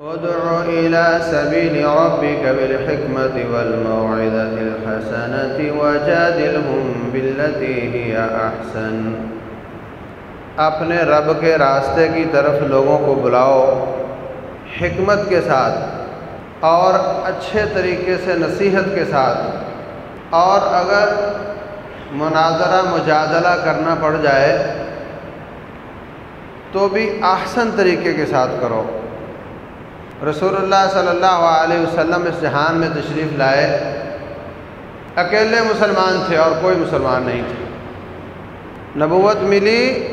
ادع إلى سبيل ربك بالحكمة والموعظة الحسنة وجادلهم بالتي هي أحسن۔ اپنے رب کے راستے کی طرف لوگوں کو بلاؤ، حکمت کے ساتھ اور اچھے طریقے سے نصیحت کے ساتھ۔ اور اگر مناظرہ مجادلہ کرنا پڑ جائے تو بھی احسن طریقے کے ساتھ کرو۔ رسول اللہ صلی اللہ علیہ وسلم اس جہان میں تشریف لائے۔ اکیلے مسلمان تھے اور کوئی مسلمان نہیں تھے نبوت ملی،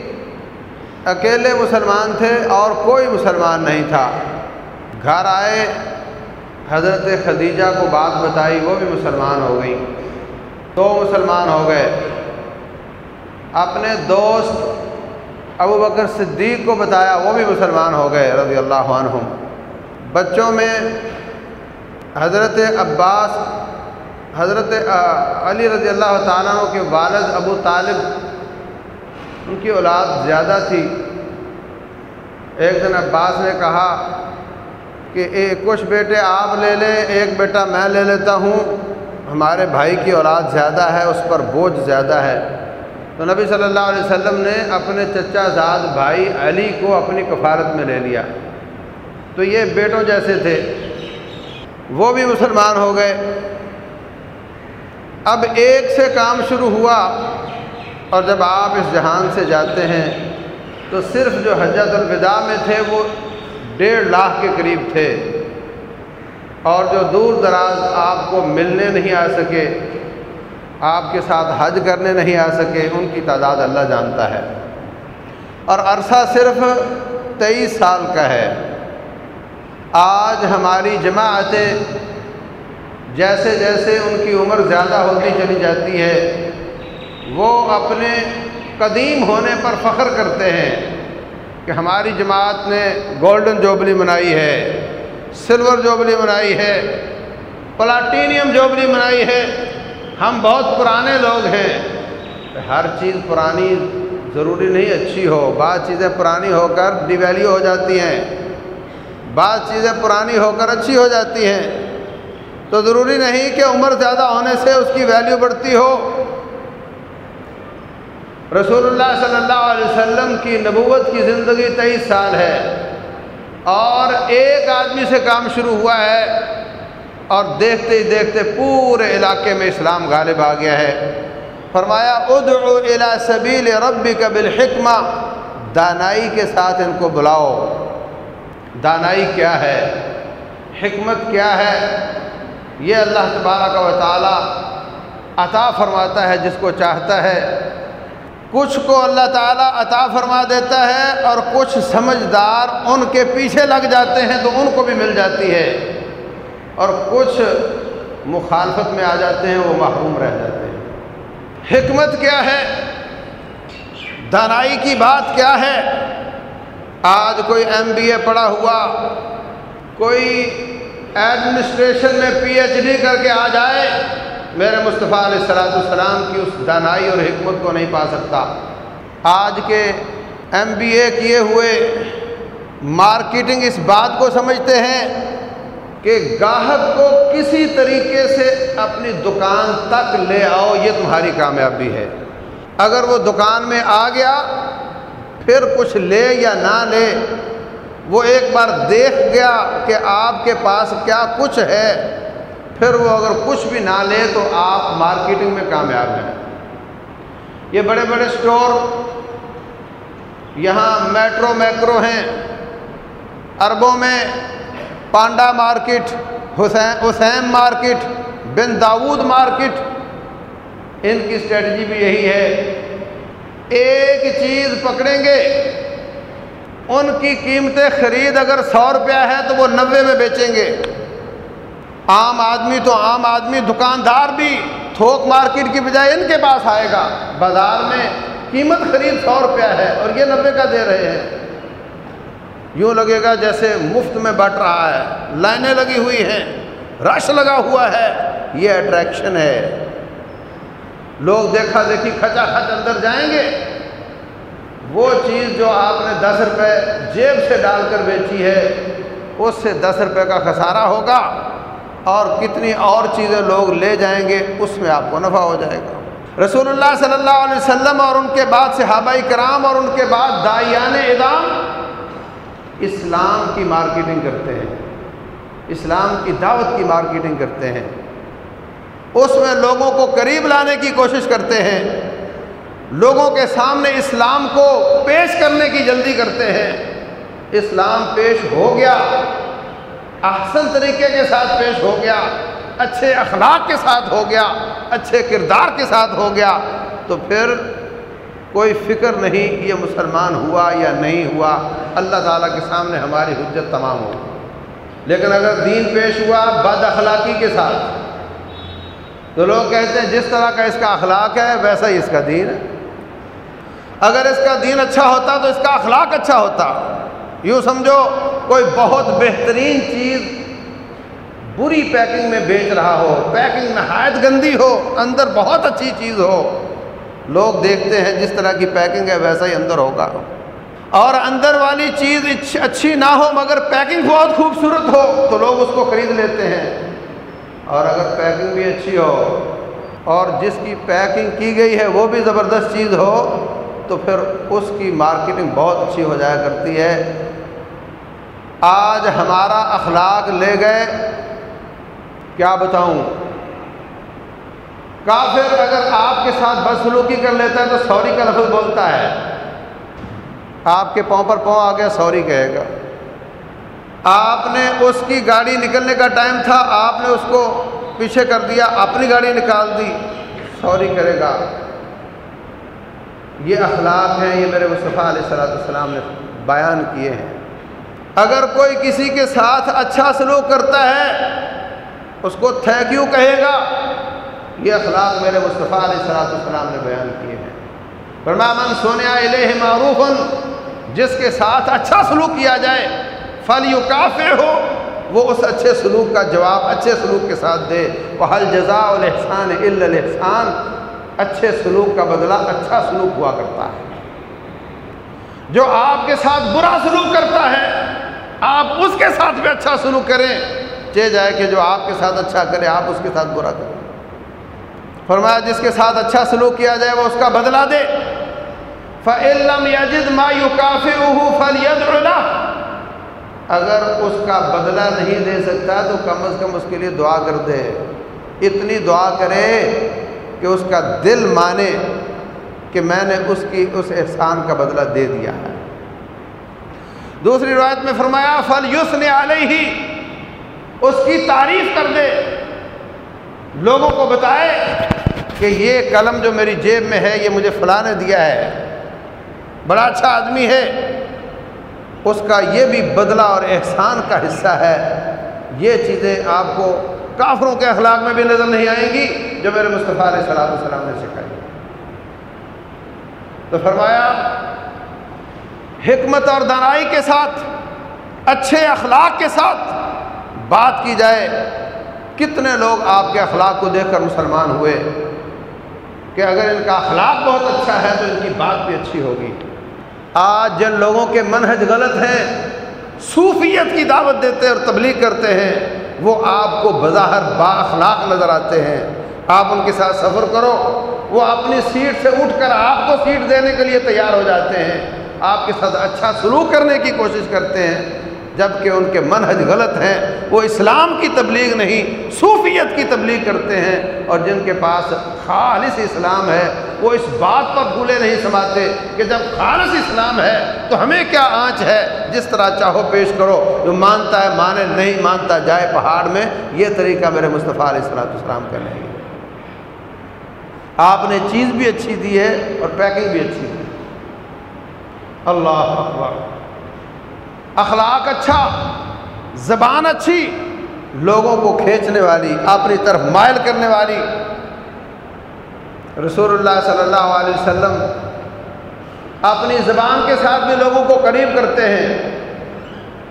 اکیلے مسلمان تھے اور کوئی مسلمان نہیں تھا۔ گھر آئے، حضرت خدیجہ کو بات بتائی، وہ بھی مسلمان ہو گئی۔ دو مسلمان ہو گئے۔ اپنے دوست ابو بکر صدیق کو بتایا، وہ بھی مسلمان ہو گئے رضی اللہ عنہم۔ بچوں میں حضرت عباس، حضرت علی رضی اللہ تعالیٰ کے والد ابو طالب، ان کی اولاد زیادہ تھی۔ ایک دن عباس نے کہا کہ ایک کچھ بیٹے آپ لے لیں، ایک بیٹا میں لے لیتا ہوں۔ ہمارے بھائی کی اولاد زیادہ ہے، اس پر بوجھ زیادہ ہے۔ تو نبی صلی اللہ علیہ وسلم نے اپنے چچا زاد بھائی علی کو اپنی کفارت میں لے لیا۔ تو یہ بیٹوں جیسے تھے۔ وہ بھی مسلمان ہو گئے۔ اب ایک سے کام شروع ہوا اور جب آپ اس جہان سے جاتے ہیں تو صرف جو حجت الوداع میں تھے وہ ڈیڑھ لاکھ کے قریب تھے۔ اور جو دور دراز آپ کو ملنے نہیں آ سکے، آپ کے ساتھ حج کرنے نہیں آ سکے، ان کی تعداد اللہ جانتا ہے۔ اور عرصہ صرف تیئیس سال کا ہے۔ آج ہماری جماعتیں جیسے جیسے ان کی عمر زیادہ ہوتی چلی جاتی ہے، وہ اپنے قدیم ہونے پر فخر کرتے ہیں کہ ہماری جماعت نے گولڈن جوبلی منائی ہے، سلور جوبلی منائی ہے، پلاٹینیم جوبلی منائی ہے۔ ہم بہت پرانے لوگ ہیں، ہر چیز پرانی ضروری نہیں، اچھی ہو، بعض چیزیں پرانی ہو کر ڈیویلیو ہو جاتی ہیں۔ بعض چیزیں پرانی ہو کر اچھی ہو جاتی ہیں۔ تو ضروری نہیں کہ عمر زیادہ ہونے سے اس کی ویلیو بڑھتی ہو۔ رسول اللہ صلی اللہ علیہ وسلم کی نبوت کی زندگی تیئیس سال ہے۔ اور ایک آدمی سے کام شروع ہوا ہے۔ اور دیکھتے ہی دیکھتے پورے علاقے میں اسلام غالب آ گیا ہے۔ فرمایا، ادعو الى سبیل ربک بالحکمہ۔ دانائی کے ساتھ ان کو بلاؤ۔ دانائی کیا ہے؟ حکمت کیا ہے؟ یہ اللہ تبارک و تعالی عطا فرماتا ہے جس کو چاہتا ہے۔ کچھ کو اللہ تعالیٰ عطا فرما دیتا ہے اور کچھ سمجھدار ان کے پیچھے لگ جاتے ہیں تو ان کو بھی مل جاتی ہے۔ اور کچھ مخالفت میں آ جاتے ہیں، وہ محروم رہ جاتے ہیں۔ حکمت کیا ہے؟ دانائی کی بات کیا ہے؟ آج کوئی ایم بی اے پڑھا ہوا، کوئی ایڈمنسٹریشن میں پی ایچ ڈی کر کے آ جائے، میرے مصطفیٰ علیہ السلاۃ السلام کی اس دانائی اور حکمت کو نہیں پا سکتا۔ آج کے ایم بی اے کیے ہوئے مارکیٹنگ اس بات کو سمجھتے ہیں کہ گاہک کو کسی طریقے سے اپنی دکان تک لے آؤ، یہ تمہاری کامیابی ہے۔ اگر وہ دکان میں آ گیا پھر کچھ لے یا نہ لے، وہ ایک بار دیکھ گیا کہ آپ کے پاس کیا کچھ ہے۔ پھر وہ اگر کچھ بھی نہ لے تو آپ مارکیٹنگ میں کامیاب ہیں۔ یہ بڑے بڑے اسٹور یہاں میٹرو میکرو ہیں۔ عربوں میں Panda market, Hussain Hussain market, Bin Dawood market. ان کی اسٹریٹجی بھی یہی ہے۔ ایک چیز پکڑیں گے، ان کی قیمتیں خرید اگر سو روپیہ ہے تو وہ نوے میں بیچیں گے۔ عام آدمی تو عام آدمی، دکاندار بھی تھوک مارکیٹ کی بجائے ان کے پاس آئے گا۔ بازار میں قیمت خرید سو روپیہ ہے اور یہ نبے کا دے رہے ہیں۔ یوں لگے گا جیسے مفت میں بٹ رہا ہے، لائنیں لگی ہوئی ہیں، رش لگا ہوا ہے، یہ اٹریکشن ہے۔ لوگ دیکھا دیکھی کھچا کھچ اندر جائیں گے۔ وہ چیز جو آپ نے دس روپے جیب سے ڈال کر بیچی ہے، اس سے دس روپے کا خسارہ ہوگا اور کتنی اور چیزیں لوگ لے جائیں گے، اس میں آپ کو نفع ہو جائے گا۔ رسول اللہ صلی اللہ علیہ وسلم اور ان کے بعد صحابہ کرام اور ان کے بعد دائیان ادام اسلام کی مارکیٹنگ کرتے ہیں۔ اسلام کی دعوت کی مارکیٹنگ کرتے ہیں۔ اس میں لوگوں کو قریب لانے کی کوشش کرتے ہیں۔ لوگوں کے سامنے اسلام کو پیش کرنے کی جلدی کرتے ہیں۔ اسلام پیش ہو گیا۔ احسن طریقے کے ساتھ پیش ہو گیا۔ اچھے اخلاق کے ساتھ ہو گیا۔ اچھے کردار کے ساتھ ہو گیا۔ تو پھر کوئی فکر نہیں یہ مسلمان ہوا یا نہیں ہوا۔ اللہ تعالیٰ کے سامنے ہماری حجت تمام ہو۔ لیکن اگر دین پیش ہوا بد اخلاقی کے ساتھ تو لوگ کہتے ہیں جس طرح کا اس کا اخلاق ہے، ویسا ہی اس کا دین ہے۔ اگر اس کا دین اچھا ہوتا تو اس کا اخلاق اچھا ہوتا۔ یوں سمجھو، کوئی بہت بہترین چیز بری پیکنگ میں بیچ رہا ہو، پیکنگ نہایت گندی ہو، اندر بہت اچھی چیز ہو، لوگ دیکھتے ہیں جس طرح کی پیکنگ ہے، ویسا ہی اندر ہوگا۔ اور اندر والی چیز اچھی نہ ہو مگر پیکنگ بہت خوبصورت ہو، تو لوگ اس کو خرید لیتے ہیں۔ اور اگر پیکنگ بھی اچھی ہو اور جس کی پیکنگ کی گئی ہے وہ بھی زبردست چیز ہو تو پھر اس کی مارکیٹنگ بہت اچھی ہو جایا کرتی ہے۔ آج ہمارا اخلاق لے گئے۔ کیا بتاؤں؟ کافر اگر آپ کے ساتھ بدسلوکی کر لیتا ہے تو سوری کا لفظ بولتا ہے۔ آپ کے پاؤں پر پاؤں آ گیا، سوری کہے گا۔ آپ نے اس کی گاڑی نکلنے کا ٹائم تھا، آپ نے اس کو پیچھے کر دیا، اپنی گاڑی نکال دی۔ سوری کرے گا۔ یہ اخلاق ہیں، یہ میرے مصطفیٰ علیہ السلاۃ السلام نے بیان کیے ہیں۔ اگر کوئی کسی کے ساتھ اچھا سلوک کرتا ہے، اس کو تھینک یو کہے گا۔ یہ اخلاق میرے مصطفیٰ علیہ السلاۃ السلام نے بیان کیے ہیں۔ فرمامن سونیا الہ معروف جس کے ساتھ اچھا سلوک کیا جائے فل یو کافی ہو وہ اس اچھے سلوک کا جواب اچھے سلوک کے ساتھ دے۔ وہ حل جزا الحسان الحسان اچھے سلوک کا بدلہ اچھا سلوک ہوا کرتا ہے۔ جو آپ کے ساتھ برا سلوک کرتا ہے، آپ اس کے ساتھ بھی اچھا سلوک کریں۔ چے جائے کہ جو آپ کے ساتھ اچھا کرے، آپ اس کے ساتھ برا کریں۔ فرمایا، جس کے ساتھ اچھا سلوک کیا جائے، وہ اس کا بدلہ دے۔ فعلم یجد ما کافی فل اگر اس کا بدلہ نہیں دے سکتا تو کم از کم اس کے لیے دعا کر دے۔ اتنی دعا کرے کہ اس کا دل مانے کہ میں نے اس کی، اس احسان کا بدلہ دے دیا ہے۔ دوسری روایت میں فرمایا، فل یوس نے ہی اس کی تعریف کر دے۔ لوگوں کو بتائے کہ یہ قلم جو میری جیب میں ہے، یہ مجھے فلاں نے دیا ہے۔ بڑا اچھا آدمی ہے۔ اس کا یہ بھی بدلہ اور احسان کا حصہ ہے۔ یہ چیزیں آپ کو کافروں کے اخلاق میں بھی نظر نہیں آئیں گی جو میرے مصطفیٰ علیہ السلام السلام نے سکھائی۔ تو فرمایا، حکمت اور دانائی کے ساتھ، اچھے اخلاق کے ساتھ بات کی جائے۔ کتنے لوگ آپ کے اخلاق کو دیکھ کر مسلمان ہوئے کہ اگر ان کا اخلاق بہت اچھا ہے تو ان کی بات بھی اچھی ہوگی۔ آج جن لوگوں کے منہج غلط ہیں، صوفیت کی دعوت دیتے اور تبلیغ کرتے ہیں، وہ آپ کو بظاہر با اخلاق نظر آتے ہیں۔ آپ ان کے ساتھ سفر کرو، وہ اپنی سیٹ سے اٹھ کر آپ کو سیٹ دینے کے لیے تیار ہو جاتے ہیں۔ آپ کے ساتھ اچھا سلوک کرنے کی کوشش کرتے ہیں۔ جبکہ ان کے منحج غلط ہیں، وہ اسلام کی تبلیغ نہیں، صوفیت کی تبلیغ کرتے ہیں۔ اور جن کے پاس خالص اسلام ہے، وہ اس بات پر بھولے نہیں سماتے کہ جب خالص اسلام ہے تو ہمیں کیا آنچ ہے؟ جس طرح چاہو پیش کرو۔ جو مانتا ہے مانے، نہیں مانتا جائے پہاڑ میں، یہ طریقہ میرے مصطفیٰ علیہ السلاۃ السلام کا نہیں۔ آپ نے چیز بھی اچھی دی ہے اور پیکنگ بھی اچھی دی اللہ اکبر۔ اخلاق اچھا زبان اچھی، لوگوں کو کھینچنے والی، اپنی طرف مائل کرنے والی۔ رسول اللہ صلی اللہ علیہ وسلم اپنی زبان کے ساتھ بھی لوگوں کو قریب کرتے ہیں۔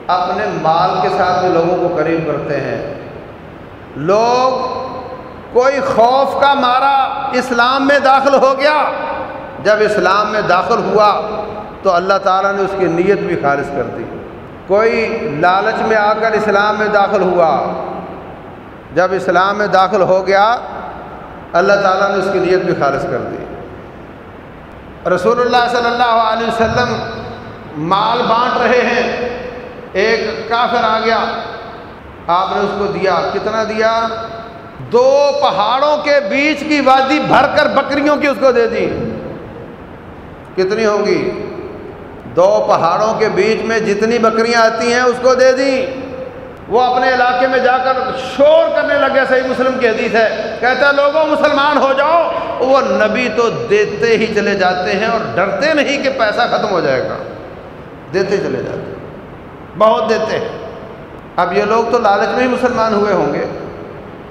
اپنے مال کے ساتھ بھی لوگوں کو قریب کرتے ہیں۔ لوگ کوئی خوف کا مارا اسلام میں داخل ہو گیا۔ جب اسلام میں داخل ہوا تو اللہ تعالیٰ نے اس کی نیت بھی خارج کر دی۔ کوئی لالچ میں آ کر اسلام میں داخل ہوا۔ جب اسلام میں داخل ہو گیا، اللہ تعالیٰ نے اس کی نیت بھی خارج کر دی۔ رسول اللہ صلی اللہ علیہ وسلم مال بانٹ رہے ہیں۔ ایک کافر آ گیا۔ آپ نے اس کو دیا۔ کتنا دیا؟ دو پہاڑوں کے بیچ کی وادی بھر کر بکریوں کی اس کو دے دی۔ کتنی ہوں گی دو پہاڑوں کے بیچ میں جتنی بکریاں آتی ہیں اس کو دے دی۔ وہ اپنے علاقے میں جا کر شور کرنے لگے، صحیح مسلم کی حدیث ہے۔ کہتا ہے، لوگوں، مسلمان ہو جاؤ۔ وہ نبی تو دیتے ہی چلے جاتے ہیں اور ڈرتے نہیں کہ پیسہ ختم ہو جائے گا۔ دیتے چلے جاتے ہیں۔ بہت دیتے ہیں۔ اب یہ لوگ تو لالچ میں ہی مسلمان ہوئے ہوں گے۔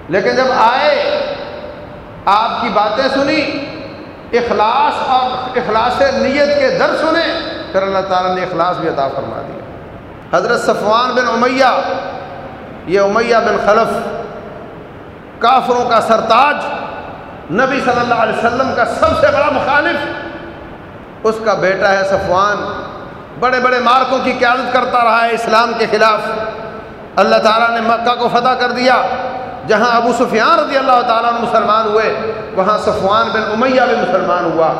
لیکن جب آئے، آپ کی باتیں سنی اخلاص اور اخلاص نیت کے در سنے پھر اللہ تعالیٰ نے اخلاص بھی عطا فرما دیا۔ حضرت صفوان بن امیہ، یہ امیہ بن خلف، کافروں کا سرتاج، نبی صلی اللہ علیہ وسلم کا سب سے بڑا مخالف، اس کا بیٹا ہے صفوان۔ بڑے بڑے مارکوں کی قیادت کرتا رہا ہے اسلام کے خلاف۔ اللہ تعالیٰ نے مکہ کو فتح کر دیا، جہاں ابو سفیان رضی اللہ تعالیٰ نے مسلمان ہوئے، وہاں صفوان بن امیہ بھی مسلمان ہوا۔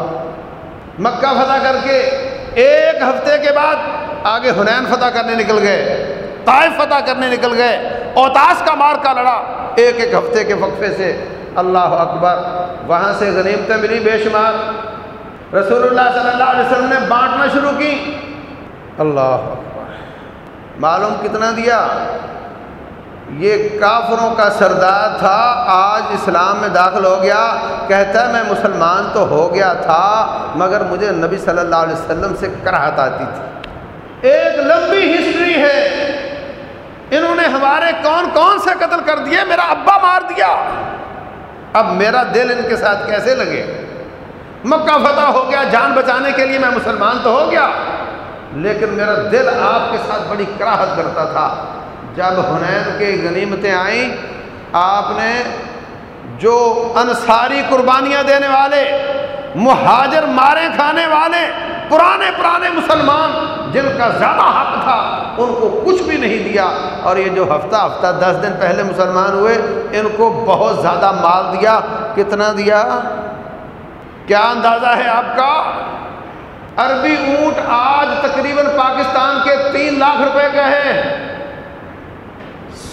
مکہ فتح کر کے ایک ہفتے کے بعد آگے حنین فتح کرنے نکل گئے، طائف فتح کرنے نکل گئے، اوتاس کا مار کا لڑا ایک ایک ہفتے کے وقفے سے۔ اللہ اکبر، وہاں سے غنیمتیں ملی بے شمار۔ رسول اللہ صلی اللہ علیہ وسلم نے بانٹنا شروع کی۔ اللہ اکبر، معلوم کتنا دیا؟ یہ کافروں کا سردار تھا، آج اسلام میں داخل ہو گیا، کہتا ہے میں مسلمان تو ہو گیا تھا، مگر مجھے نبی صلی اللہ علیہ وسلم سے کراہت آتی تھی۔ ایک لمبی ہسٹری ہے۔ انہوں نے ہمارے کون کون سے قتل کر دیے؟ میرا ابا مار دیا۔ اب میرا دل ان کے ساتھ کیسے لگے؟ مکہ فتح ہو گیا، جان بچانے کے لیے میں مسلمان تو ہو گیا، لیکن میرا دل آپ کے ساتھ بڑی کراہت کرتا تھا۔ جب حنین کے غنیمتیں آئیں، آپ نے جو انصاری قربانیاں دینے والے، مہاجر مارے کھانے والے، پرانے پرانے مسلمان، جن کا زیادہ حق تھا، ان کو کچھ بھی نہیں دیا۔ اور یہ جو ہفتہ ہفتہ، دس دن پہلے مسلمان ہوئے، ان کو بہت زیادہ مال دیا۔ کتنا دیا؟ کیا اندازہ ہے آپ کا؟ عربی اونٹ آج تقریباً پاکستان کے تین لاکھ روپے کا ہے۔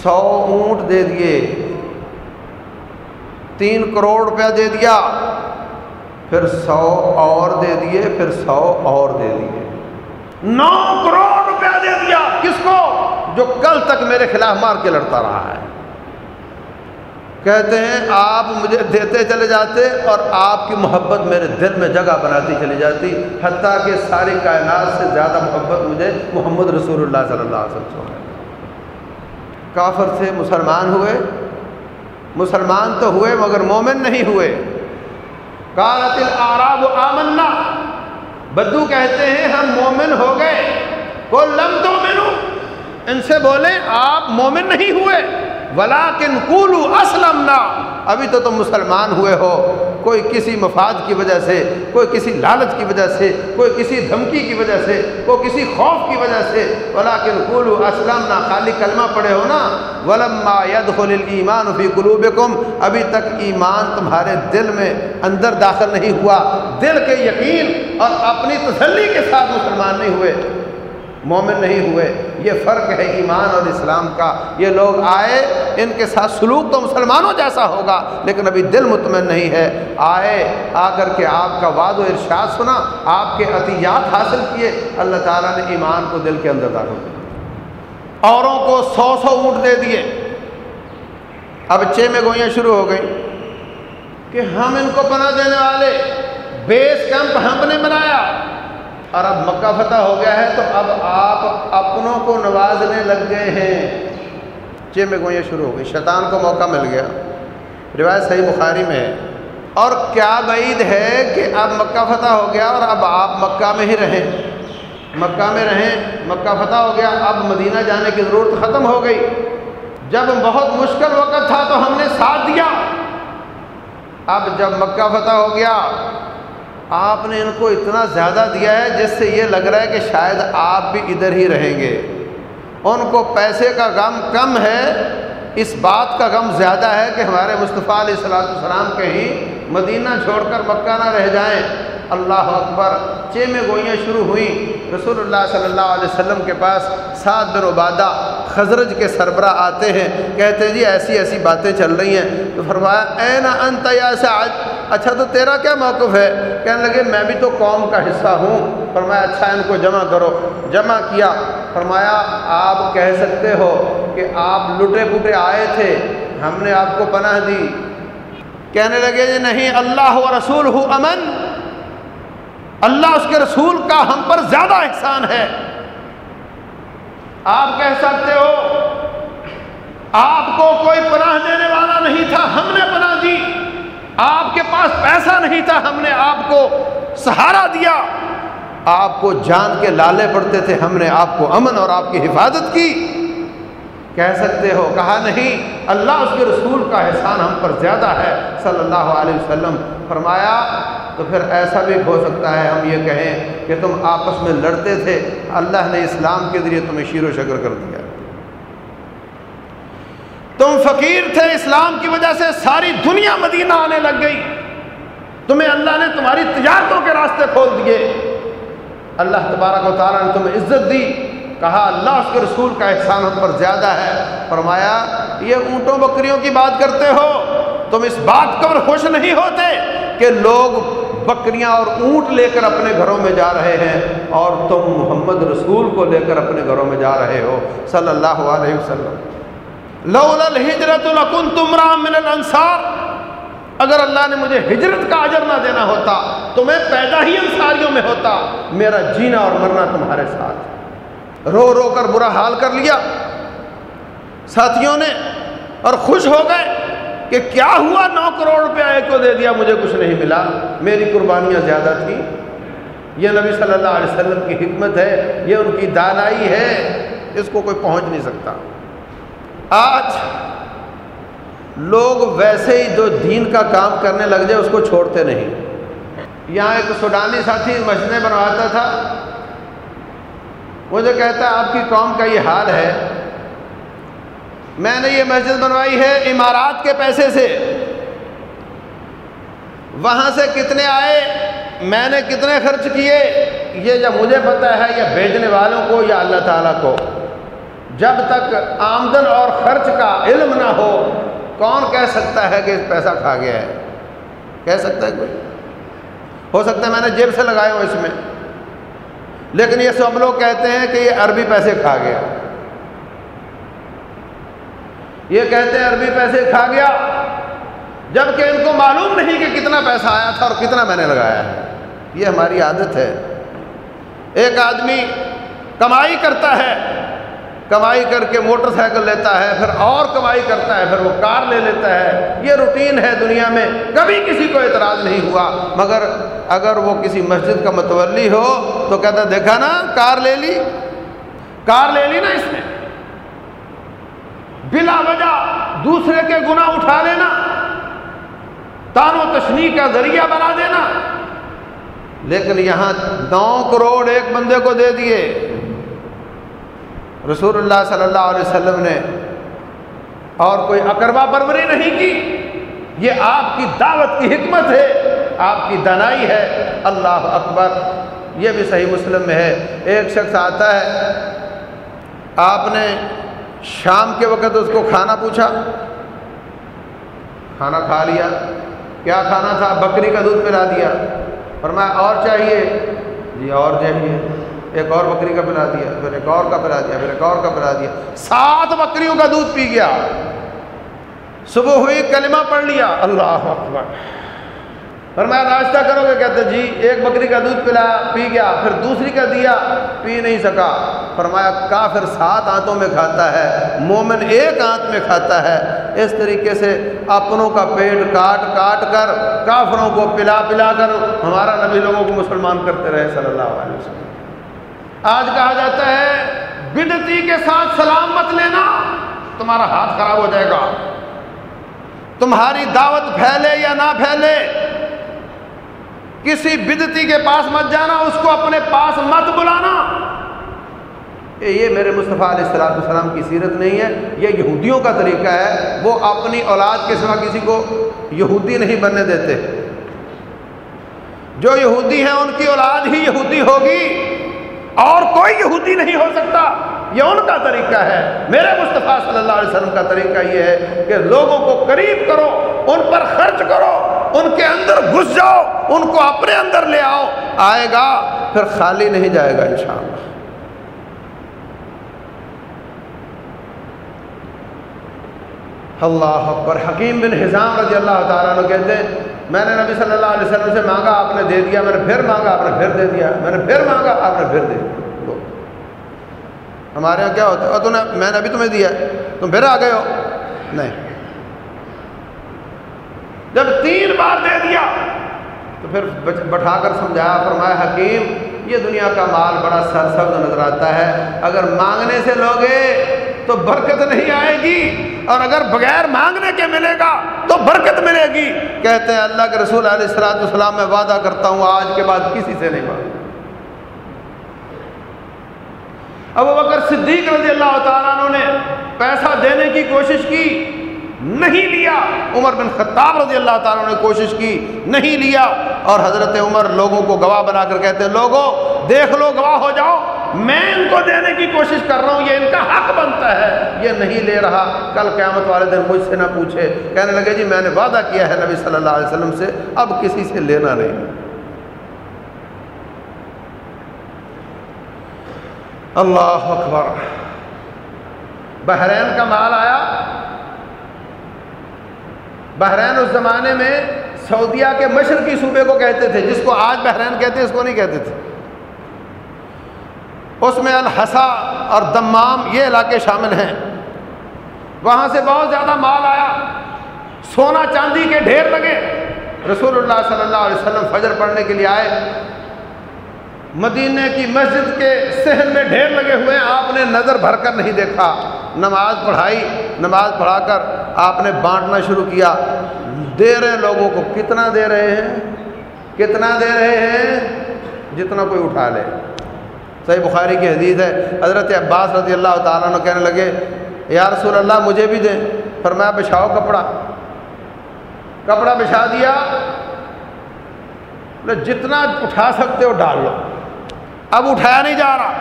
سو اونٹ دے دیے۔ تین کروڑ روپیہ دے دیا۔ پھر سو اور دے دیے، پھر سو اور دے دیے۔ نو کروڑ روپیہ دے دیا۔ کس کو؟ جو کل تک میرے خلاف مار کے لڑتا رہا ہے۔ کہتے ہیں، آپ مجھے دیتے چلے جاتے اور آپ کی محبت میرے دل میں جگہ بناتی چلی جاتی، حتیٰ کہ ساری کائنات سے زیادہ محبت مجھے محمد رسول اللہ صلی اللہ علیہ وسلم ہے کافر سے مسلمان ہوئے۔ مسلمان تو ہوئے مگر مومن نہیں ہوئے۔ کالت العراب آمنا۔ بدو کہتے ہیں، ہم مومن ہو گئے۔ کو لم تو ان سے بولے، آپ مومن نہیں ہوئے۔ ولاکن کولو اسلم نہ ابھی تو تم مسلمان ہوئے ہو۔ کوئی کسی مفاد کی وجہ سے، کوئی کسی لالچ کی وجہ سے، کوئی کسی دھمکی کی وجہ سے، کوئی کسی خوف کی وجہ سے۔ ولاکن کولو اسلم نہ خالی کلمہ پڑھے ہو نا۔ ولما يدخل الايمان في قلوبكم۔ ابھی تک ایمان تمہارے دل میں اندر داخل نہیں ہوا۔ دل کے یقین اور اپنی تسلی کے ساتھ مسلمان نہیں ہوئے۔ مومن نہیں ہوئے۔ یہ فرق ہے ایمان اور اسلام کا۔ یہ لوگ آئے، ان کے ساتھ سلوک تو مسلمانوں جیسا ہوگا، لیکن ابھی دل مطمئن نہیں ہے۔ آئے، آ کر کے آپ کا وعد و ارشاد سنا، آپ کے عطیات حاصل کیے۔ اللہ تعالیٰ نے ایمان کو دل کے اندر داخل کیا۔ اوروں کو سو سو اونٹ دے دیے۔ اب چھ میں گوئیاں شروع ہو گئیں کہ ہم ان کو پناہ دینے والے۔ بیس کیمپ ہم نے بنایا۔ اور اب مکہ فتح ہو گیا ہے تو اب آپ اپنوں کو نوازنے لگ گئے ہیں۔ چھ میں گوئیاں شروع ہو گئی شیطان کو موقع مل گیا۔ روایت صحیح بخاری میں ہے۔ اور کیا بعید ہے کہ اب مکہ فتح ہو گیا اور اب آپ مکہ میں ہی رہیں۔ مکہ میں رہیں، مکہ فتح ہو گیا، اب مدینہ جانے کی ضرورت ختم ہو گئی۔ جب بہت مشکل وقت تھا تو ہم نے ساتھ دیا۔ اب جب مکہ فتح ہو گیا آپ نے ان کو اتنا زیادہ دیا ہے جس سے یہ لگ رہا ہے کہ شاید آپ بھی ادھر ہی رہیں گے۔ ان کو پیسے کا غم کم ہے، اس بات کا غم زیادہ ہے کہ ہمارے مصطفیٰ علیہ السلاۃ السلام کہیں مدینہ چھوڑ کر مکہ نہ رہ جائیں۔ اللہ اکبر چے میں گوئیاں شروع ہوئیں۔ رسول اللہ صلی اللہ علیہ وسلم کے پاس سات بن عبادہ خزرج کے سربراہ آتے ہیں، کہتے ہیں جی ایسی ایسی باتیں چل رہی ہیں۔ تو فرمایا، اے نا انت یا سعد اچھا تو تیرا کیا موقف ہے؟ کہنے لگے، میں بھی تو قوم کا حصہ ہوں۔ فرمایا اچھا ان کو جمع کرو۔ جمع کیا۔ فرمایا، آپ کہہ سکتے ہو کہ آپ لٹے پٹے آئے تھے۔ ہم نے آپ کو پناہ دی۔ کہنے لگے جی نہیں، اللہ و رسول ہو امن۔ اللہ اس کے رسول کا ہم پر زیادہ احسان ہے۔ آپ کہہ سکتے ہو، آپ کو کوئی پناہ دینے والا نہیں تھا۔ ہم نے پناہ دی۔ آپ کے پاس پیسہ نہیں تھا، ہم نے آپ کو سہارا دیا۔ آپ کو جان کے لالے پڑتے تھے، ہم نے آپ کو امن اور آپ کی حفاظت کی۔ کہہ سکتے ہو، کہا نہیں، اللہ اس کے رسول کا احسان ہم پر زیادہ ہے۔ صلی اللہ علیہ وسلم فرمایا، تو پھر ایسا بھی ہو سکتا ہے، ہم یہ کہیں کہ تم آپس میں لڑتے تھے۔ اللہ نے اسلام کے ذریعے تمہیں شیر و شکر کر دیا۔ تم فقیر تھے اسلام کی وجہ سے ساری دنیا مدینہ آنے لگ گئی۔ تمہیں اللہ نے تمہاری تجارتوں کے راستے کھول دیے۔ اللہ تبارک و تعالیٰ نے تمہیں عزت دی۔ کہا، اللہ اس کے رسول کا احسان ہم پر زیادہ ہے۔ فرمایا، یہ اونٹوں بکریوں کی بات کرتے ہو؟ تم اس بات پر خوش نہیں ہوتے کہ لوگ بکریاں اور اونٹ لے کر اپنے گھروں میں جا رہے ہیں اور تم محمد رسول کو لے کر اپنے گھروں میں جا رہے ہو۔ صلی اللہ علیہ وسلم۔ لولا الحجرت تم من الانصار۔ اگر اللہ نے مجھے ہجرت کا اجر نہ دینا ہوتا، تو میں پیدا ہی انصاریوں میں ہوتا۔ میرا جینا اور مرنا تمہارے ساتھ۔ رو رو کر برا حال کر لیا۔ ساتھیوں نے اور خوش ہو گئے کہ کیا ہوا، نو کروڑ روپیہ ایک کو دے دیا، مجھے کچھ نہیں ملا۔ میری قربانیاں زیادہ تھیں۔ یہ نبی صلی اللہ علیہ وسلم کی حکمت ہے، یہ ان کی دانائی ہے۔ اس کو کوئی پہنچ نہیں سکتا۔ آج لوگ ویسے ہی جو دین کا کام کرنے لگ جائے اس کو چھوڑتے نہیں۔ یہاں ایک سوڈانی ساتھی مسجدیں بنواتا تھا۔ مجھے کہتا ہے، آپ کی قوم کا یہ حال ہے۔ میں نے یہ مسجد بنوائی ہے امارات کے پیسے سے۔ وہاں سے کتنے آئے؟ میں نے کتنے خرچ کیے؟ یہ جب مجھے پتہ ہے، یا بھیجنے والوں کو یا اللہ تعالیٰ کو۔ جب تک آمدن اور خرچ کا علم نہ ہو، کون کہہ سکتا ہے کہ پیسہ کھا گیا ہے؟ کہہ سکتا ہے کوئی؟ ہو سکتا ہے میں نے جیب سے لگایا ہوں اس میں، لیکن یہ سب لوگ کہتے ہیں کہ یہ عربی پیسے کھا گیا۔ یہ کہتے ہیں عربی پیسے کھا گیا جبکہ ان کو معلوم نہیں کہ کتنا پیسہ آیا تھا اور کتنا میں نے لگایا ہے۔ یہ ہماری عادت ہے۔ ایک آدمی کمائی کرتا ہے کمائی کر کے موٹر سائیکل لیتا ہے، پھر اور کمائی کرتا ہے، پھر وہ کار لے لیتا ہے۔ یہ روٹین ہے دنیا میں، کبھی کسی کو اعتراض نہیں ہوا۔ مگر اگر وہ کسی مسجد کا متولی ہو تو کہتا دیکھا نا، کار لے لی۔ کار لے لی نا اس نے۔ بلا وجہ دوسرے کے گناہ اٹھا لینا۔ تان و تشنی کا ذریعہ بنا دینا۔ لیکن یہاں نو کروڑ ایک بندے کو دے دیے۔ رسول اللہ صلی اللہ علیہ وسلم نے اور کوئی اقربا پروری نہیں کی۔ یہ آپ کی دعوت کی حکمت ہے، آپ کی دنائی ہے۔ اللہ اکبر۔ یہ بھی صحیح مسلم میں ہے۔ ایک شخص آتا ہے، آپ نے شام کے وقت اس کو کھانا پوچھا۔ کھانا کھا لیا۔ کیا کھانا تھا؟ بکری کا دودھ پلا دیا۔ اور میں اور چاہیے؟ جی اور چاہیے۔ ایک اور بکری کا پلا دیا، پھر ایک اور کا پلا دیا، پھر ایک اور کا پلا دیا۔ سات بکریوں کا دودھ پی گیا۔ صبح ہوئی، کلمہ پڑھ لیا۔ اللہ اکبر۔ فرمایا، ناشتہ کرو گے؟ کہتے جی ایک بکری کا دودھ پلا، پی گیا، پھر دوسری کا دیا، پی نہیں سکا۔ فرمایا، کافر سات آنتوں میں کھاتا ہے، مومن ایک آنت میں کھاتا ہے۔ اس طریقے سے اپنوں کا پیٹ کاٹ کاٹ کر کافروں کو پلا پلا کر ہمارا نبی لوگوں کو مسلمان کرتے رہے، صلی اللہ علیہ وسلم۔ آج کہا جاتا ہے، بدتی کے ساتھ سلام مت لینا، تمہارا ہاتھ خراب ہو جائے گا۔ تمہاری دعوت پھیلے یا نہ پھیلے، کسی بدتی کے پاس مت جانا، اس کو اپنے پاس مت بلانا۔ یہ میرے مصطفیٰ علیہ السلاۃ السلام کی سیرت نہیں ہے، یہ یہودیوں کا طریقہ ہے۔ وہ اپنی اولاد کے سوا کسی کو یہودی نہیں بننے دیتے۔ جو یہودی ہیں، ان کی اولاد ہی یہودی ہوگی۔ اور کوئی یہودی نہیں ہو سکتا۔ یہ ان کا طریقہ ہے۔ میرے مصطفیٰ صلی اللہ علیہ وسلم کا طریقہ یہ ہے کہ لوگوں کو قریب کرو، ان پر خرچ کرو، ان کے اندر گھس جاؤ، ان کو اپنے اندر لے آؤ، آئے گا، پھر خالی نہیں جائے گا انشاءاللہ۔ اللہ اکبر حکیم بن حضام رضی اللہ تعالیٰ عنہ کہتے ہیں، میں نے نبی صلی اللہ علیہ وسلم سے مانگا، آپ نے دے دیا، میں نے پھر مانگا، آپ نے پھر دے دیا، میں نے پھر مانگا، آپ نے پھر دے دیا۔ ہمارے یہاں کیا ہوتا ہے؟ تو میں نے ابھی تمہیں دیا ہے۔ تم پھر آ گئے ہو۔ نہیں۔ جب تین بار دے دیا، تو پھر بٹھا کر سمجھایا، فرمایا، حکیم، یہ دنیا کا مال بڑا سرسبز نظر آتا ہے۔ اگر مانگنے سے لوگے تو برکت نہیں آئے گی اور اگر بغیر مانگنے کے ملے گا تو برکت ملے گی۔ کہتے ہیں اللہ کے رسول علیہ السلاۃ السلام میں وعدہ کرتا ہوں، آج کے بعد کسی سے نہیں مانگ اب بکر صدیق رضی اللہ تعالیٰ نے پیسہ دینے کی کوشش کی، نہیں لیا۔ عمر بن خطاب رضی اللہ تعالیٰ نے کوشش کی، نہیں لیا۔ اور حضرت عمر لوگوں کو گواہ بنا کر کہتے ہیں، لوگوں دیکھ لو، گواہ ہو جاؤ۔ میں ان کو دینے کی کوشش کر رہا ہوں، یہ ان کا حق بنتا ہے۔ یہ نہیں لے رہا۔ کل قیامت والے دن مجھ سے نہ پوچھے۔ کہنے لگے جی میں نے وعدہ کیا ہے نبی صلی اللہ علیہ وسلم سے، اب کسی سے لینا نہیں۔ اللہ اکبر۔ بحرین کا مال آیا۔ بحرین اس زمانے میں سعودیہ کے مشرقی صوبے کو کہتے تھے، جس کو آج بحرین کہتے ہیں، اس کو نہیں کہتے تھے۔ اس میں الحسا اور دمام یہ علاقے شامل ہیں۔ وہاں سے بہت زیادہ مال آیا۔ سونا چاندی کے ڈھیر لگے۔ رسول اللہ صلی اللہ علیہ وسلم فجر پڑھنے کے لیے آئے۔ مدینہ کی مسجد کے صحن میں ڈھیر لگے ہوئے۔ آپ نے نظر بھر کر نہیں دیکھا۔ نماز پڑھائی، نماز پڑھا کر آپ نے بانٹنا شروع کیا۔ دے رہے لوگوں کو کتنا دے رہے ہیں؟ کتنا دے رہے ہیں؟ جتنا کوئی اٹھا لے۔ صحیح بخاری کی حدیث ہے۔ حضرت عباس رضی اللہ تعالیٰ نے کہنے لگے، یا رسول اللہ، مجھے بھی دیں فرمایا بچھاؤ کپڑا۔ کپڑا بچھا دیا۔ جتنا اٹھا سکتے ہو ڈال لو۔ اب اٹھایا نہیں جا رہا۔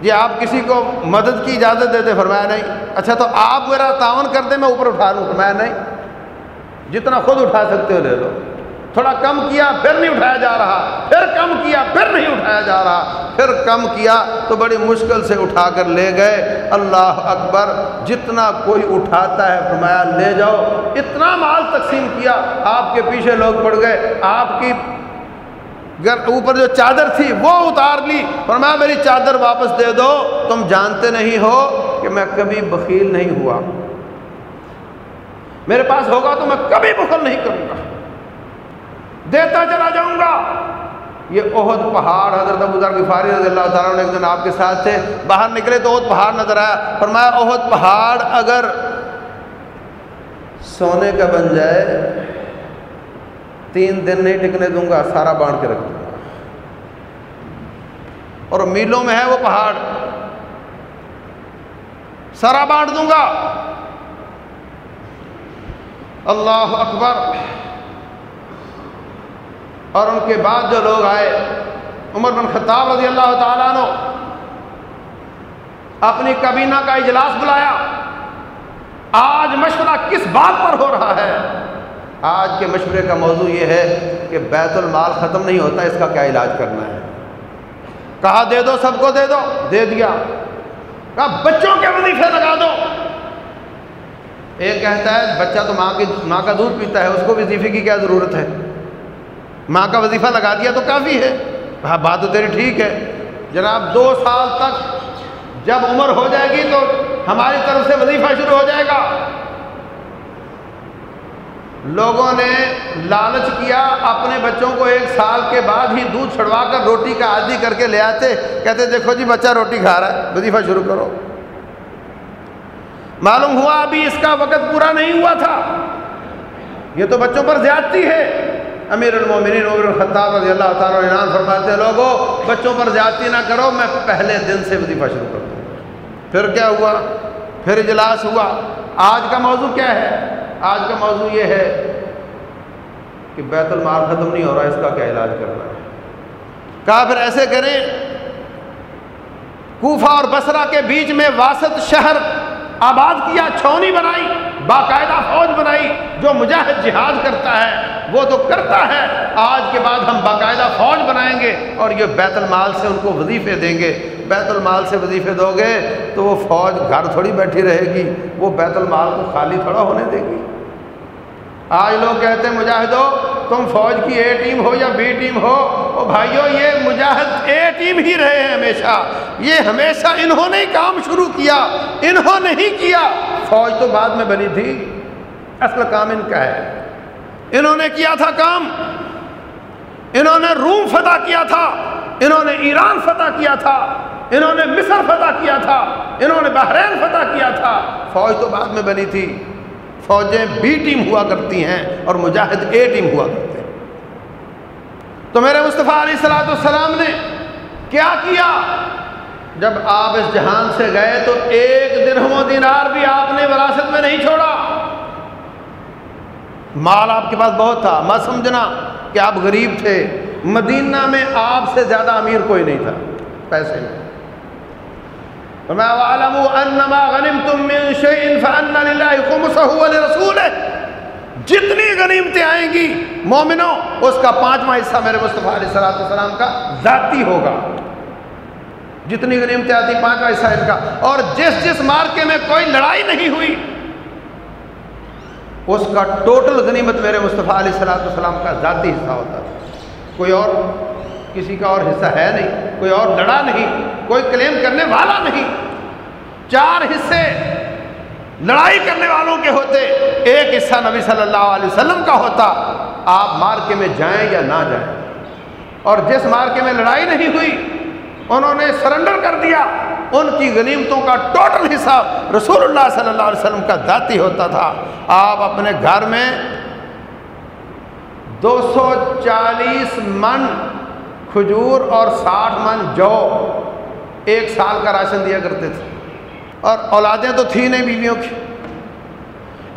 جی آپ کسی کو مدد کی اجازت دیتے فرمایا، نہیں۔ اچھا تو آپ میرا تعاون کر دیں، میں اوپر اٹھا لوں۔ فرمایا، نہیں۔ جتنا خود اٹھا سکتے ہو لے لو تھوڑا کم کیا، پھر نہیں اٹھایا جا رہا۔ پھر کم کیا، پھر نہیں اٹھایا جا رہا۔ پھر کم کیا تو بڑی مشکل سے اٹھا کر لے گئے۔ اللہ اکبر، جتنا کوئی اٹھاتا ہے، فرمایا لے جاؤ۔ اتنا مال تقسیم کیا، آپ کے پیچھے لوگ پڑ گئے۔ آپ کی اوپر جو چادر تھی، وہ اتار لی۔ فرمایا میری چادر واپس دے دو۔ تم جانتے نہیں ہو کہ میں کبھی بخیل نہیں ہوا۔ میرے پاس ہوگا تو میں کبھی بخل نہیں کروں گا۔ دیتا چلا جاؤں گا۔ یہ عہد پہاڑ حضرت ابو ذر غفاری رضی اللہ تعالیٰ نے ایک دن آپ کے ساتھ تھے۔ باہر نکلے تو عہد پہاڑ نظر آیا۔ فرمایا عہد پہاڑ اگر سونے کا بن جائے، تین دن نہیں ٹکنے دوں گا، سارا بانٹ کے رکھ دوں گا۔ اور میلوں میں ہے وہ پہاڑ۔ سارا بانٹ دوں گا۔ اللہ اکبر۔ اور ان کے بعد جو لوگ آئے، عمر بن خطاب رضی اللہ تعالیٰ نے اپنی کابینہ کا اجلاس بلایا۔ آج مشورہ کس بات پر ہو رہا ہے؟ آج کے مشورے کا موضوع یہ ہے کہ بیت المال ختم نہیں ہوتا، اس کا کیا علاج کرنا ہے؟ کہا، دے دو، سب کو دے دو۔ دے دیا۔ کہا، بچوں کے وظیفے لگا دو۔ ایک کہتا ہے، بچہ تو ماں کی ماں کا دودھ پیتا ہے، اس کو وظیفے کی کیا ضرورت ہے؟ ماں کا وظیفہ لگا دیا تو کافی ہے۔ کہا، بات تو تیری ٹھیک ہے۔ جناب، دو سال تک جب عمر ہو جائے گی تو ہماری طرف سے وظیفہ شروع ہو جائے گا۔ لوگوں نے لالچ کیا، اپنے بچوں کو ایک سال کے بعد ہی دودھ چھڑوا کر روٹی کا عادی کر کے لے آتے۔ کہتے، دیکھو جی بچہ روٹی کھا رہا ہے، وظیفہ شروع کرو۔ معلوم ہوا ابھی اس کا وقت پورا نہیں ہوا تھا۔ یہ تو بچوں پر زیادتی ہے۔ امیر المومنین عمر الخطاب رضی اللہ تعالیٰ عنان فرماتے ہیں لوگوں بچوں پر زیادتی نہ کرو، میں پہلے دن سے وظیفہ شروع کر دوں پھر کیا ہوا؟ پھر اجلاس ہوا۔ آج کا موضوع کیا ہے؟ آج کا موضوع یہ ہے کہ بیت المال ختم نہیں ہو رہا، اس کا کیا علاج کرنا ہے؟ کہا پھر ایسے کریں، کوفہ اور بسرا کے بیچ میں واسط شہر آباد کیا، چھونی بنائی۔ باقاعدہ فوج بنائی، جو مجاہد جہاد کرتا ہے، وہ تو کرتا ہے۔ آج کے بعد ہم باقاعدہ فوج بنائیں گے اور یہ بیت المال سے ان کو وظیفے دیں گے۔ بیت المال سے وظیفے دو گے تو وہ فوج گھر تھوڑی بیٹھی رہے گی، وہ بیت المال کو خالی تھوڑا ہونے دے گی۔ آج لوگ کہتے ہیں مجاہدوں تم فوج کی اے ٹیم ہو یا بی ٹیم ہو، او بھائیو، یہ مجاہد اے ٹیم ہی رہے ہیں ہمیشہ۔ یہ ہمیشہ انہوں نے کام شروع کیا، انہوں نے ہی کیا۔ فوج تو بعد میں بنی تھی۔ اصل کام ان کا ہے۔ انہوں نے کیا تھا کام؟ انہوں نے روم فتح کیا تھا۔ انہوں نے ایران فتح کیا تھا۔ انہوں نے مصر فتح کیا تھا۔ انہوں نے بحرین فتح کیا تھا۔ فوج تو بعد میں بنی تھی۔ فوجیں بی ٹیم ہوا کرتی ہیں اور مجاہد اے ٹیم ہوا کرتے ہیں۔ تو میرے مصطفیٰ علیہ السلاۃ السلام نے کیا کیا؟ جب آپ اس جہان سے گئے تو ایک درہم و دینار بھی آپ نے وراثت میں نہیں چھوڑا۔ مال آپ کے پاس بہت تھا۔ میں سمجھنا کہ آپ غریب تھے۔ مدینہ میں آپ سے زیادہ امیر کوئی نہیں تھا۔ پیسے۔ میں جتنی غنیمتیں آئیں گی، مومنوں، اس کا پانچواں حصہ میرے مصطفیٰ علیہ صلاحت السلام کا ذاتی ہوگا۔ جتنی غنیمتیں آتی، پانچواں حصہ ان کا۔ اور جس جس مارکے میں کوئی لڑائی نہیں ہوئی، اس کا ٹوٹل غنیمت میرے مصطفیٰ علیہ صلاحت السلام کا ذاتی حصہ ہوتا۔ تھا کوئی اور، کسی کا اور حصہ ہے نہیں، کوئی اور لڑا نہیں۔ کوئی کلیم کرنے والا نہیں۔ چار حصے لڑائی کرنے والوں کے ہوتے، ایک حصہ نبی صلی اللہ علیہ وسلم کا ہوتا۔ آپ مارکے میں جائیں یا نہ جائیں۔ اور جس مارکے میں لڑائی نہیں ہوئی، انہوں نے سرنڈر کر دیا۔ ان کی غنیمتوں کا ٹوٹل حساب رسول اللہ صلی اللہ علیہ وسلم کا ذاتی ہوتا تھا۔ آپ اپنے گھر میں دو سو چالیس من کھجور اور ساٹھ من جو ایک سال کا راشن دیا کرتے تھے۔ اور اولادیں تو تھیں نہیں بیویوں کی۔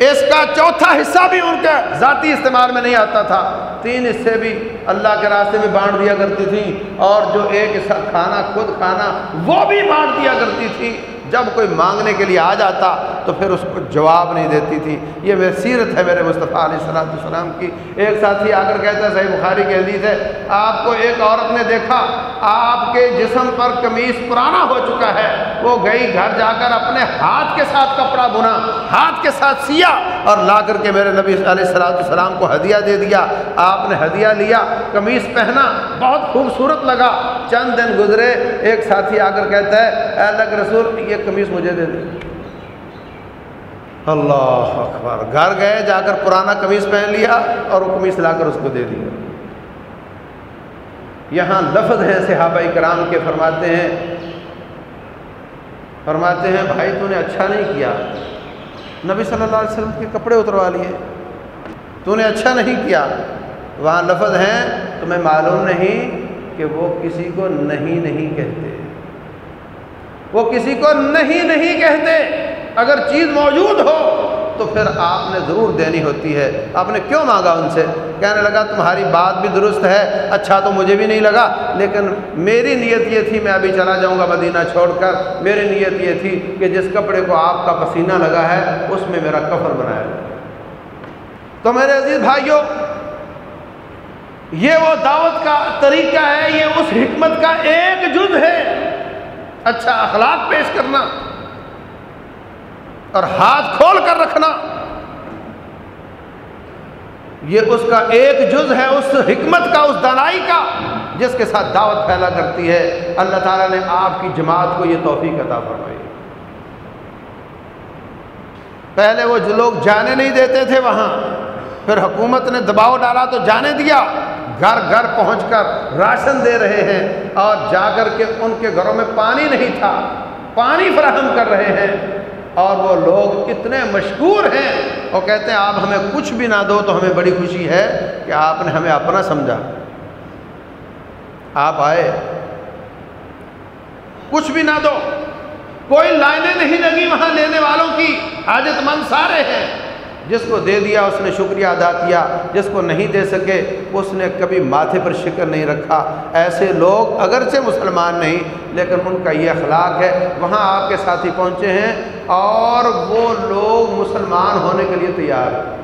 اس کا چوتھا حصہ بھی ان کا ذاتی استعمال میں نہیں آتا تھا۔ تین حصے بھی اللہ کے راستے میں بانٹ دیا کرتی تھیں۔ اور جو ایک حصہ کھانا، خود کھانا، وہ بھی بانٹ دیا کرتی تھی جب کوئی مانگنے کے لیے آ جاتا تو پھر اس کو جواب نہیں دیتی تھی۔ یہ میری سیرت ہے میرے مصطفیٰ علیہ السلام السلام کی۔ ایک ساتھی آ کر کہتا ہے، صحیح بخاری کے حدیث ہے، آپ کو ایک عورت نے دیکھا، آپ کے جسم پر قمیص پرانا ہو چکا ہے۔ وہ گئی گھر جا کر اپنے ہاتھ کے ساتھ کپڑا بنا، ہاتھ کے ساتھ سیا اور لا کر کے میرے نبی علیہ السلام السلام کو ہدیہ دے دیا۔ آپ نے ہدیہ لیا، قمیص پہنا، بہت خوبصورت لگا۔ چند دن گزرے، ایک ساتھی آ کر کہتا ہے، اے اللہ کے رسول، یہ قمیص مجھے دے دیں اللہ اکبر۔ گھر گئے، جا کر پرانا قمیص پہن لیا اور وہ قمیص لا کر اس کو دے دیا۔ یہاں لفظ ہیں صحابہ کرام کے، فرماتے ہیں فرماتے ہیں، بھائی، تو نے اچھا نہیں کیا۔ نبی صلی اللہ علیہ وسلم کے کپڑے اتروا لیے۔ تو نے اچھا نہیں کیا۔ وہاں لفظ ہیں، تمہیں معلوم نہیں کہ وہ کسی کو نہیں نہیں کہتے۔ وہ کسی کو نہیں نہیں کہتے۔ اگر چیز موجود ہو تو پھر آپ نے ضرور دینی ہوتی ہے۔ آپ نے کیوں مانگا ان سے؟ کہنے لگا، تمہاری بات بھی درست ہے اچھا تو مجھے بھی نہیں لگا، لیکن میری نیت یہ تھی، میں ابھی چلا جاؤں گا مدینہ چھوڑ کر۔ میری نیت یہ تھی کہ جس کپڑے کو آپ کا پسینہ لگا ہے، اس میں میرا کفر بنایا تو میرے عزیز بھائیوں، یہ وہ دعوت کا طریقہ ہے، یہ اس حکمت کا ایک جز ہے۔ اچھا اخلاق پیش کرنا۔ اور ہاتھ کھول کر رکھنا۔ یہ اس کا ایک جز ہے، اس حکمت کا، اس دانائی کا، جس کے ساتھ دعوت پھیلا کرتی ہے۔ اللہ تعالیٰ نے آپ کی جماعت کو یہ توفیق عطا فرمائی۔ پہلے وہ جو لوگ جانے نہیں دیتے تھے وہاں، پھر حکومت نے دباؤ ڈالا تو جانے دیا۔ گھر گھر پہنچ کر راشن دے رہے ہیں اور جا کر کے ان کے گھروں میں پانی نہیں تھا۔ پانی فراہم کر رہے ہیں۔ اور وہ لوگ اتنے مشہور ہیں وہ کہتے ہیں، آپ ہمیں کچھ بھی نہ دو تو ہمیں بڑی خوشی ہے کہ آپ نے ہمیں اپنا سمجھا۔ آپ آئے، کچھ بھی نہ دو، کوئی لائنیں نہیں لگی وہاں لینے والوں کی، حاجت مند سارے ہیں۔ جس کو دے دیا، اس نے شکریہ ادا کیا، جس کو نہیں دے سکے، اس نے کبھی ماتھے پر شکر نہیں رکھا۔ ایسے لوگ اگرچہ مسلمان نہیں، لیکن ان کا یہ اخلاق ہے۔ وہاں آپ کے ساتھی پہنچے ہیں اور وہ لوگ مسلمان ہونے کے لیے تیار ہیں۔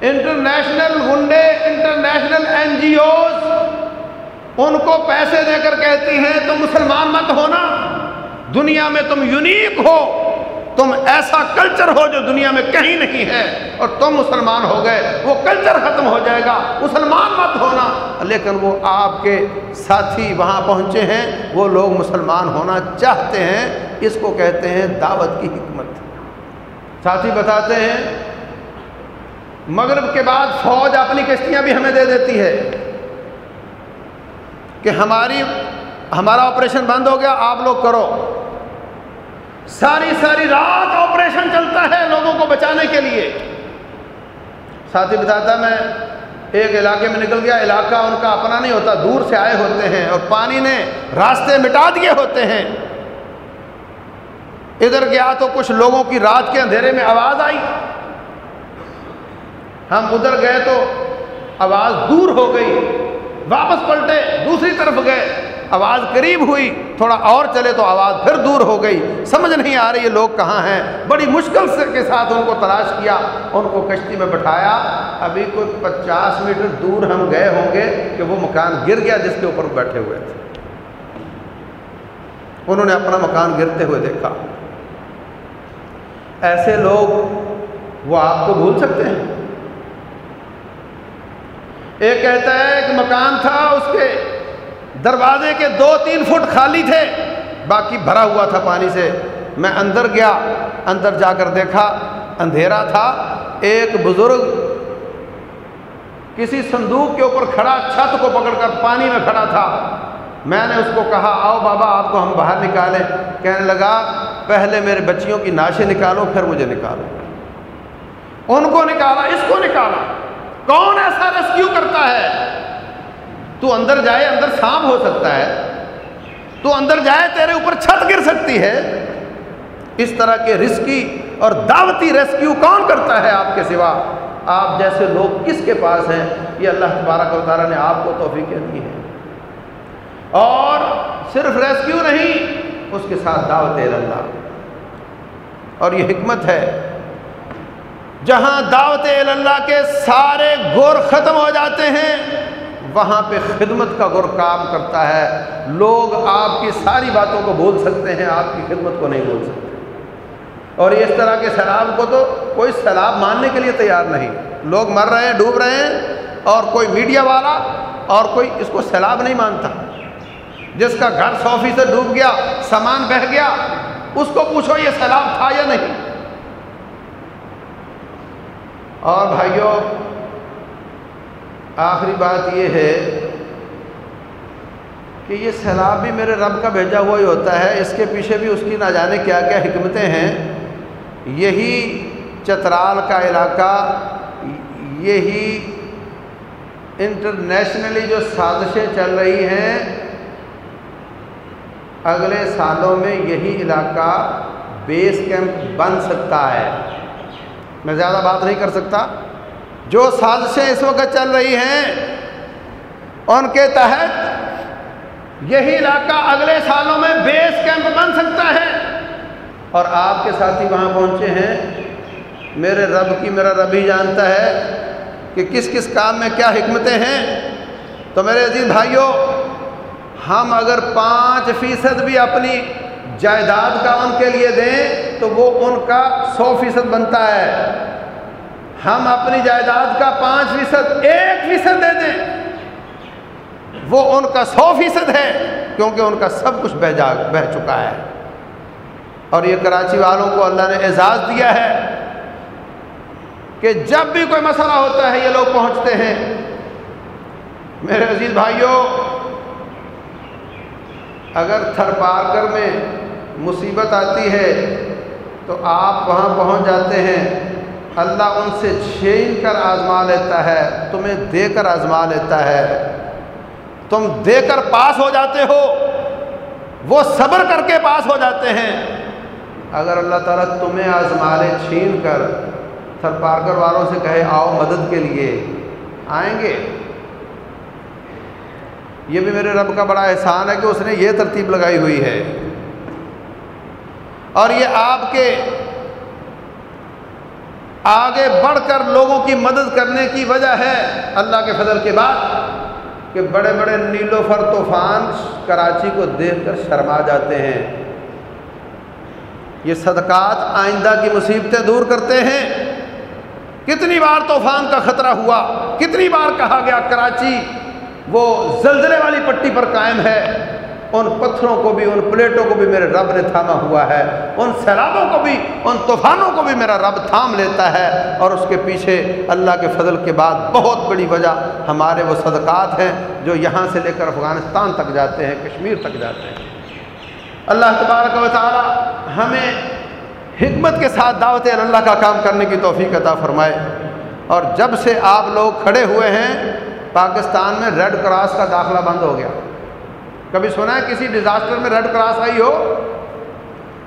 انٹرنیشنل گنڈے انٹرنیشنل این جی اوز ان کو پیسے دے کر کہتی ہیں، تم مسلمان مت ہونا، دنیا میں تم یونیک ہو۔ تم ایسا کلچر ہو جو دنیا میں کہیں نہیں ہے۔ اور تم مسلمان ہو گئے، وہ کلچر ختم ہو جائے گا۔ مسلمان مت ہونا۔ لیکن وہ آپ کے ساتھی وہاں پہنچے ہیں، وہ لوگ مسلمان ہونا چاہتے ہیں۔ اس کو کہتے ہیں دعوت کی حکمت۔ ساتھی بتاتے ہیں، مغرب کے بعد فوج اپنی کشتیاں بھی ہمیں دے دیتی ہے۔ کہ ہماری، ہمارا آپریشن بند ہو گیا، آپ لوگ کرو۔ ساری ساری رات آپریشن چلتا ہے لوگوں کو بچانے کے لیے۔ ساتھی بتاتا میں ایک علاقے میں نکل گیا، علاقہ ان کا اپنا نہیں ہوتا، دور سے آئے ہوتے ہیں اور پانی نے راستے مٹا دیے ہوتے ہیں۔ ادھر گیا تو کچھ لوگوں کی رات کے اندھیرے میں آواز آئی۔ ہم ادھر گئے تو آواز دور ہو گئی، واپس پلٹے، دوسری طرف گئے۔ آواز قریب ہوئی، تھوڑا اور چلے تو آواز پھر دور ہو گئی۔ سمجھ نہیں آ رہی یہ لوگ کہاں ہیں۔ بڑی مشکل سے کے ساتھ ان کو تلاش کیا، ان کو کشتی میں بٹھایا۔ ابھی کوئی پچاس میٹر دور ہم گئے ہوں گے کہ وہ مکان گر گیا جس کے اوپر بیٹھے ہوئے تھے۔ انہوں نے اپنا مکان گرتے ہوئے دیکھا۔ ایسے لوگ وہ آپ کو بھول سکتے ہیں۔ ایک کہتا ہے ایک مکان تھا اس کے۔ دروازے کے دو تین فٹ خالی تھے، باقی بھرا ہوا تھا پانی سے۔ میں اندر گیا، اندر جا کر دیکھا، اندھیرا تھا۔ ایک بزرگ کسی صندوق کے اوپر کھڑا، چھت کو پکڑ کر پانی میں کھڑا تھا۔ میں نے اس کو کہا، آؤ بابا، آپ کو ہم باہر نکالیں۔ کہنے لگا، پہلے میرے بچیوں کی ناشیں نکالو، پھر مجھے نکالو۔ ان کو نکالا، اس کو نکالا۔ کون ایسا ریسکیو کرتا ہے؟ تو اندر جائے، اندر سانپ ہو سکتا ہے۔ تو اندر جائے، تیرے اوپر چھت گر سکتی ہے۔ اس طرح کے رسکی اور دعوتی ریسکیو کون کرتا ہے آپ کے سوا؟ آپ جیسے لوگ کس کے پاس ہیں؟ یہ اللہ تبارک و تعالیٰ نے آپ کو توفیق دی ہے۔ اور صرف ریسکیو نہیں، اس کے ساتھ دعوت اللہ۔ اور یہ حکمت ہے، جہاں دعوت اللہ کے، سارے گور ختم ہو جاتے ہیں۔ وہاں پہ خدمت کا غور کام کرتا ہے۔ لوگ آپ کی ساری باتوں کو بول سکتے ہیں، آپ کی خدمت کو نہیں بول سکتے۔ اور اس طرح کے سیلاب کو تو کوئی سیلاب ماننے کے لیے تیار نہیں۔ لوگ مر رہے ہیں، ڈوب رہے ہیں اور کوئی میڈیا والا اور کوئی اس کو سیلاب نہیں مانتا۔ جس کا گھر سو فیصد ڈوب گیا، سامان بہ گیا، اس کو پوچھو یہ سیلاب تھا یا نہیں۔ اور بھائیوں آخری بات یہ ہے کہ یہ سیلاب بھی میرے رب کا بھیجا ہوا ہی ہوتا ہے، اس کے پیچھے بھی اس کی نہ جانے کیا کیا حکمتیں ہیں۔ یہی چترال کا علاقہ، یہی انٹرنیشنلی جو سازشیں چل رہی ہیں، اگلے سالوں میں یہی علاقہ بیس کیمپ بن سکتا ہے۔ میں زیادہ بات نہیں کر سکتا۔ جو سازشیں اس وقت چل رہی ہیں، ان کے تحت یہی علاقہ اگلے سالوں میں بیس کیمپ بن سکتا ہے۔ اور آپ کے ساتھی وہاں پہنچے ہیں۔ میرے رب کی، میرا رب ہی جانتا ہے کہ کس کس کام میں کیا حکمتیں ہیں۔ تو میرے عزیز بھائیوں، ہم اگر پانچ فیصد بھی اپنی جائیداد کا ان کے لیے دیں، تو وہ ان کا سو فیصد بنتا ہے۔ ہم اپنی جائیداد کا پانچ فیصد، ایک فیصد دے دیں۔ وہ ان کا سو فیصد ہے، کیونکہ ان کا سب کچھ بہ جا بہ چکا ہے۔ اور یہ کراچی والوں کو اللہ نے اعزاز دیا ہے کہ جب بھی کوئی مسئلہ ہوتا ہے، یہ لوگ پہنچتے ہیں۔ میرے عزیز بھائیوں، اگر تھر پارکر میں مصیبت آتی ہے، تو آپ وہاں پہنچ جاتے ہیں۔ اللہ ان سے چھین کر آزما لیتا ہے، تمہیں دے کر آزما لیتا ہے۔ تم دے کر پاس ہو جاتے ہو، وہ صبر کر کے پاس ہو جاتے ہیں۔ اگر اللہ تعالیٰ تمہیں آزمالے چھین کر، تھر پارکر والوں سے کہے، آؤ مدد کے لیے۔ آئیں گے؟ یہ بھی میرے رب کا بڑا احسان ہے کہ اس نے یہ ترتیب لگائی ہوئی ہے۔ اور یہ آپ کے آگے بڑھ کر لوگوں کی مدد کرنے کی وجہ ہے اللہ کے فضل کے بعد کہ بڑے بڑے نیلو فر طوفان کراچی کو دیکھ کر شرما جاتے ہیں۔ یہ صدقات آئندہ کی مصیبتیں دور کرتے ہیں۔ کتنی بار طوفان کا خطرہ ہوا، کتنی بار کہا گیا کراچی وہ زلزلے والی پٹی پر قائم ہے۔ ان پتھروں کو بھی، ان پلیٹوں کو بھی میرے رب نے تھاما ہوا ہے۔ ان سیلابوں کو بھی، ان طوفانوں کو بھی میرا رب تھام لیتا ہے۔ اور اس کے پیچھے اللہ کے فضل کے بعد بہت بڑی وجہ ہمارے وہ صدقات ہیں جو یہاں سے لے کر افغانستان تک جاتے ہیں، کشمیر تک جاتے ہیں۔ اللہ تبارک و تعالی ہمیں حکمت کے ساتھ دعوت اللہ کا کام کرنے کی توفیق عطا فرمائے۔ اور جب سے آپ لوگ کھڑے ہوئے ہیں، پاکستان میں ریڈ کراس کا داخلہ بند ہو گیا۔ کبھی سنا ہے کسی ڈیزاسٹر میں ریڈ کراس آئی ہو؟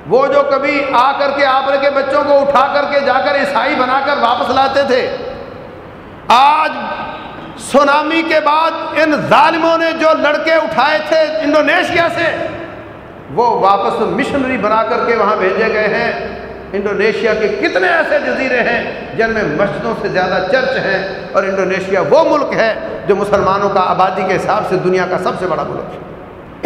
وہ جو کبھی آ کر کے آپ کے بچوں کو اٹھا کر کے جا کر عیسائی بنا کر واپس لاتے تھے، آج سونامی کے بعد ان ظالموں نے جو لڑکے اٹھائے تھے انڈونیشیا سے، وہ واپس مشنری بنا کر کے وہاں بھیجے گئے ہیں۔ انڈونیشیا کے کتنے ایسے جزیرے ہیں جن میں مسجدوں سے زیادہ چرچ ہیں اور انڈونیشیا وہ ملک ہے جو مسلمانوں کا آبادی کے حساب سے دنیا کا سب سے بڑا ملک ہے۔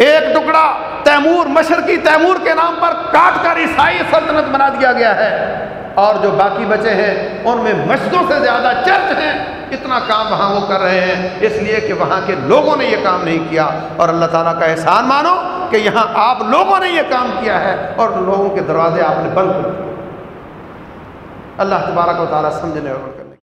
ایک ٹکڑا تیمور مشرقی تیمور کے نام پر کاٹ کر عیسائی سلطنت بنا دیا گیا ہے۔ اور جو باقی بچے ہیں، ان میں مسجدوں سے زیادہ چرچ ہیں۔ اتنا کام وہاں وہ کر رہے ہیں۔ اس لیے کہ وہاں کے لوگوں نے یہ کام نہیں کیا۔ اور اللہ تعالیٰ کا احسان مانو کہ یہاں آپ لوگوں نے یہ کام کیا ہے۔ اور لوگوں کے دروازے آپ نے بند کر دیے۔ اللہ تبارک و تعالیٰ سمجھنے اور